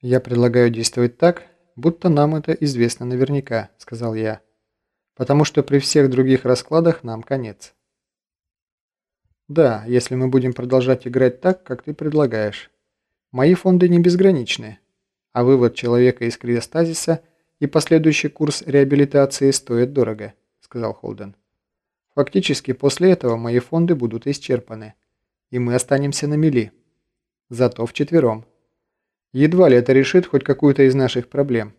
«Я предлагаю действовать так, будто нам это известно наверняка», – сказал я. «Потому что при всех других раскладах нам конец». «Да, если мы будем продолжать играть так, как ты предлагаешь. Мои фонды не безграничны, а вывод человека из криостазиса и последующий курс реабилитации стоят дорого», – сказал Холден. «Фактически после этого мои фонды будут исчерпаны, и мы останемся на мели. Зато вчетвером». Едва ли это решит хоть какую-то из наших проблем.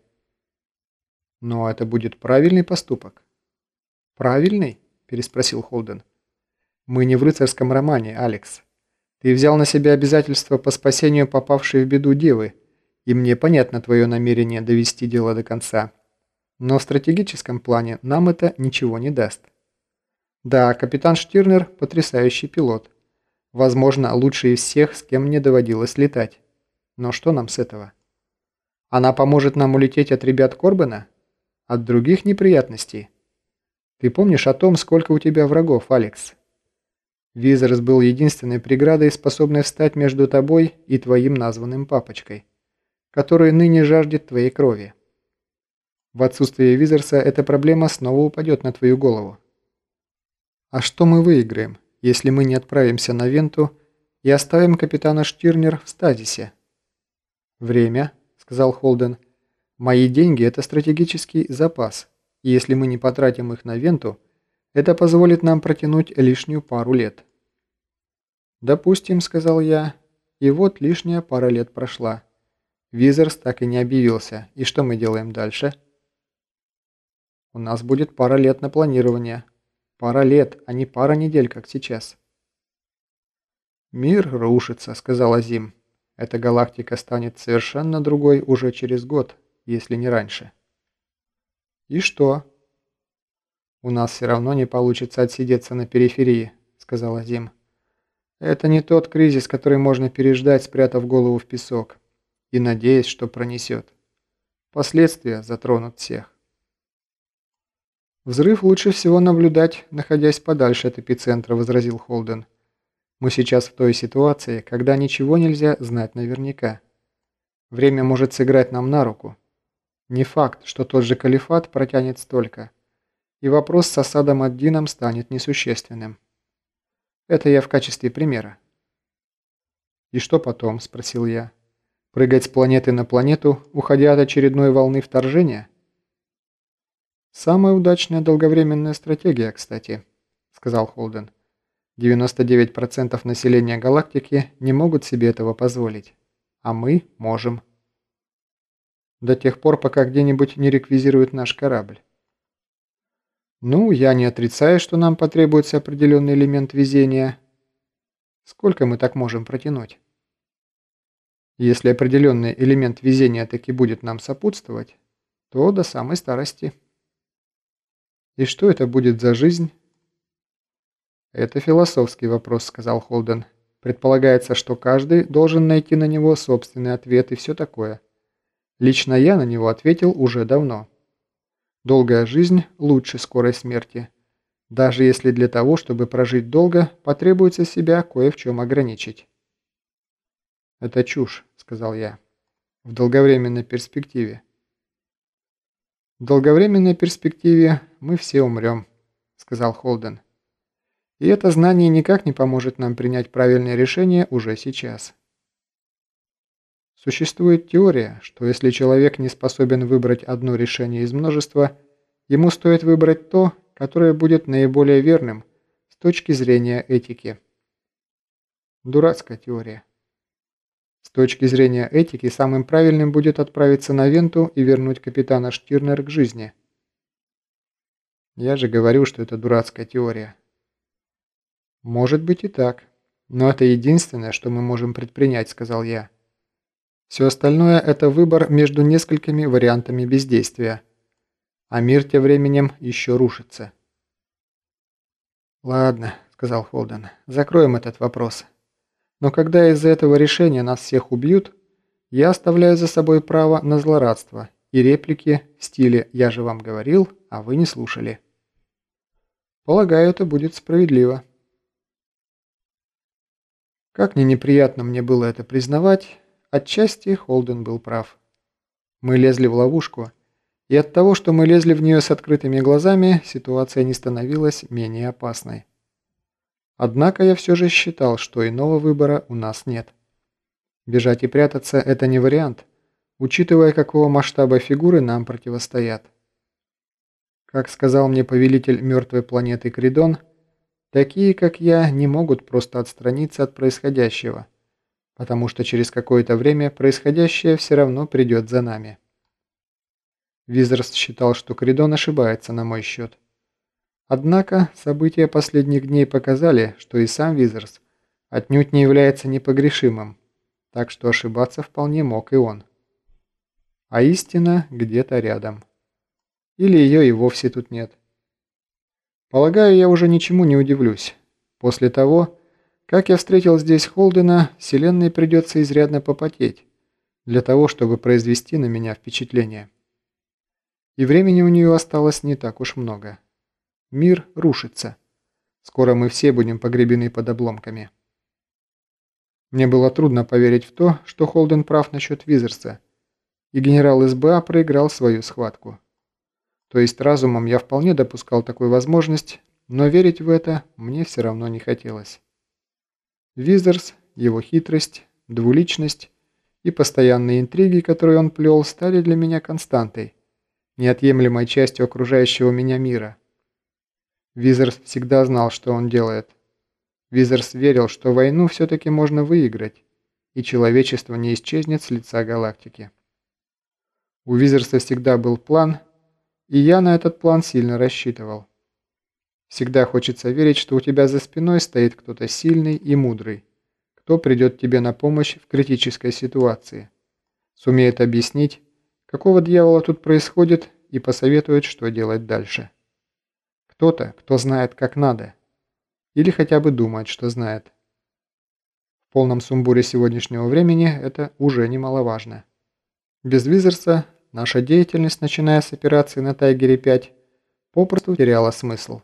Но это будет правильный поступок. Правильный? Переспросил Холден. Мы не в рыцарском романе, Алекс. Ты взял на себя обязательства по спасению попавшей в беду девы, и мне понятно твое намерение довести дело до конца. Но в стратегическом плане нам это ничего не даст. Да, капитан Штирнер – потрясающий пилот. Возможно, лучший из всех, с кем мне доводилось летать. Но что нам с этого? Она поможет нам улететь от ребят Корбена? От других неприятностей? Ты помнишь о том, сколько у тебя врагов, Алекс? Визерс был единственной преградой, способной встать между тобой и твоим названным папочкой, который ныне жаждет твоей крови. В отсутствие Визерса эта проблема снова упадет на твою голову. А что мы выиграем, если мы не отправимся на Венту и оставим капитана Штирнер в стазисе? «Время», – сказал Холден. «Мои деньги – это стратегический запас, и если мы не потратим их на Венту, это позволит нам протянуть лишнюю пару лет». «Допустим», – сказал я, – «и вот лишняя пара лет прошла. Визерс так и не объявился, и что мы делаем дальше?» «У нас будет пара лет на планирование. Пара лет, а не пара недель, как сейчас». «Мир рушится», – сказал Азим. Эта галактика станет совершенно другой уже через год, если не раньше. И что? У нас все равно не получится отсидеться на периферии, сказала Зим. Это не тот кризис, который можно переждать, спрятав голову в песок и надеясь, что пронесет. Последствия затронут всех. «Взрыв лучше всего наблюдать, находясь подальше от эпицентра», – возразил Холден. Мы сейчас в той ситуации, когда ничего нельзя знать наверняка. Время может сыграть нам на руку. Не факт, что тот же калифат протянет столько. И вопрос с осадом Аддином станет несущественным. Это я в качестве примера. «И что потом?» – спросил я. «Прыгать с планеты на планету, уходя от очередной волны вторжения?» «Самая удачная долговременная стратегия, кстати», – сказал Холден. 99% населения галактики не могут себе этого позволить. А мы можем. До тех пор, пока где-нибудь не реквизируют наш корабль. Ну, я не отрицаю, что нам потребуется определенный элемент везения. Сколько мы так можем протянуть? Если определенный элемент везения таки будет нам сопутствовать, то до самой старости. И что это будет за жизнь? «Это философский вопрос», — сказал Холден. «Предполагается, что каждый должен найти на него собственный ответ и все такое. Лично я на него ответил уже давно. Долгая жизнь лучше скорой смерти. Даже если для того, чтобы прожить долго, потребуется себя кое в чем ограничить». «Это чушь», — сказал я. «В долговременной перспективе». «В долговременной перспективе мы все умрем», — сказал Холден. И это знание никак не поможет нам принять правильное решение уже сейчас. Существует теория, что если человек не способен выбрать одно решение из множества, ему стоит выбрать то, которое будет наиболее верным с точки зрения этики. Дурацкая теория. С точки зрения этики, самым правильным будет отправиться на Венту и вернуть капитана Штирнер к жизни. Я же говорю, что это дурацкая теория. «Может быть и так. Но это единственное, что мы можем предпринять», – сказал я. «Все остальное – это выбор между несколькими вариантами бездействия. А мир тем временем еще рушится». «Ладно», – сказал Холден, – «закроем этот вопрос. Но когда из-за этого решения нас всех убьют, я оставляю за собой право на злорадство и реплики в стиле «я же вам говорил, а вы не слушали». Полагаю, это будет справедливо. Как ни неприятно мне было это признавать, отчасти Холден был прав. Мы лезли в ловушку, и от того, что мы лезли в нее с открытыми глазами, ситуация не становилась менее опасной. Однако я все же считал, что иного выбора у нас нет. Бежать и прятаться – это не вариант, учитывая, какого масштаба фигуры нам противостоят. Как сказал мне повелитель мертвой планеты Кридон, такие, как я, не могут просто отстраниться от происходящего, потому что через какое-то время происходящее все равно придет за нами. Визерс считал, что Кридон ошибается на мой счет. Однако события последних дней показали, что и сам Визерс отнюдь не является непогрешимым, так что ошибаться вполне мог и он. А истина где-то рядом. Или ее и вовсе тут нет. Полагаю, я уже ничему не удивлюсь. После того, как я встретил здесь Холдена, вселенной придется изрядно попотеть, для того, чтобы произвести на меня впечатление. И времени у нее осталось не так уж много. Мир рушится. Скоро мы все будем погребены под обломками. Мне было трудно поверить в то, что Холден прав насчет Визерса, и генерал СБА проиграл свою схватку. То есть разумом я вполне допускал такую возможность, но верить в это мне все равно не хотелось. Визерс, его хитрость, двуличность и постоянные интриги, которые он плел, стали для меня константой, неотъемлемой частью окружающего меня мира. Визерс всегда знал, что он делает. Визерс верил, что войну все-таки можно выиграть, и человечество не исчезнет с лица галактики. У Визерса всегда был план, и я на этот план сильно рассчитывал. Всегда хочется верить, что у тебя за спиной стоит кто-то сильный и мудрый, кто придет тебе на помощь в критической ситуации, сумеет объяснить, какого дьявола тут происходит и посоветует, что делать дальше. Кто-то, кто знает, как надо. Или хотя бы думает, что знает. В полном сумбуре сегодняшнего времени это уже немаловажно. Без Визерса наша деятельность, начиная с операции на Тайгере-5, попросту теряла смысл.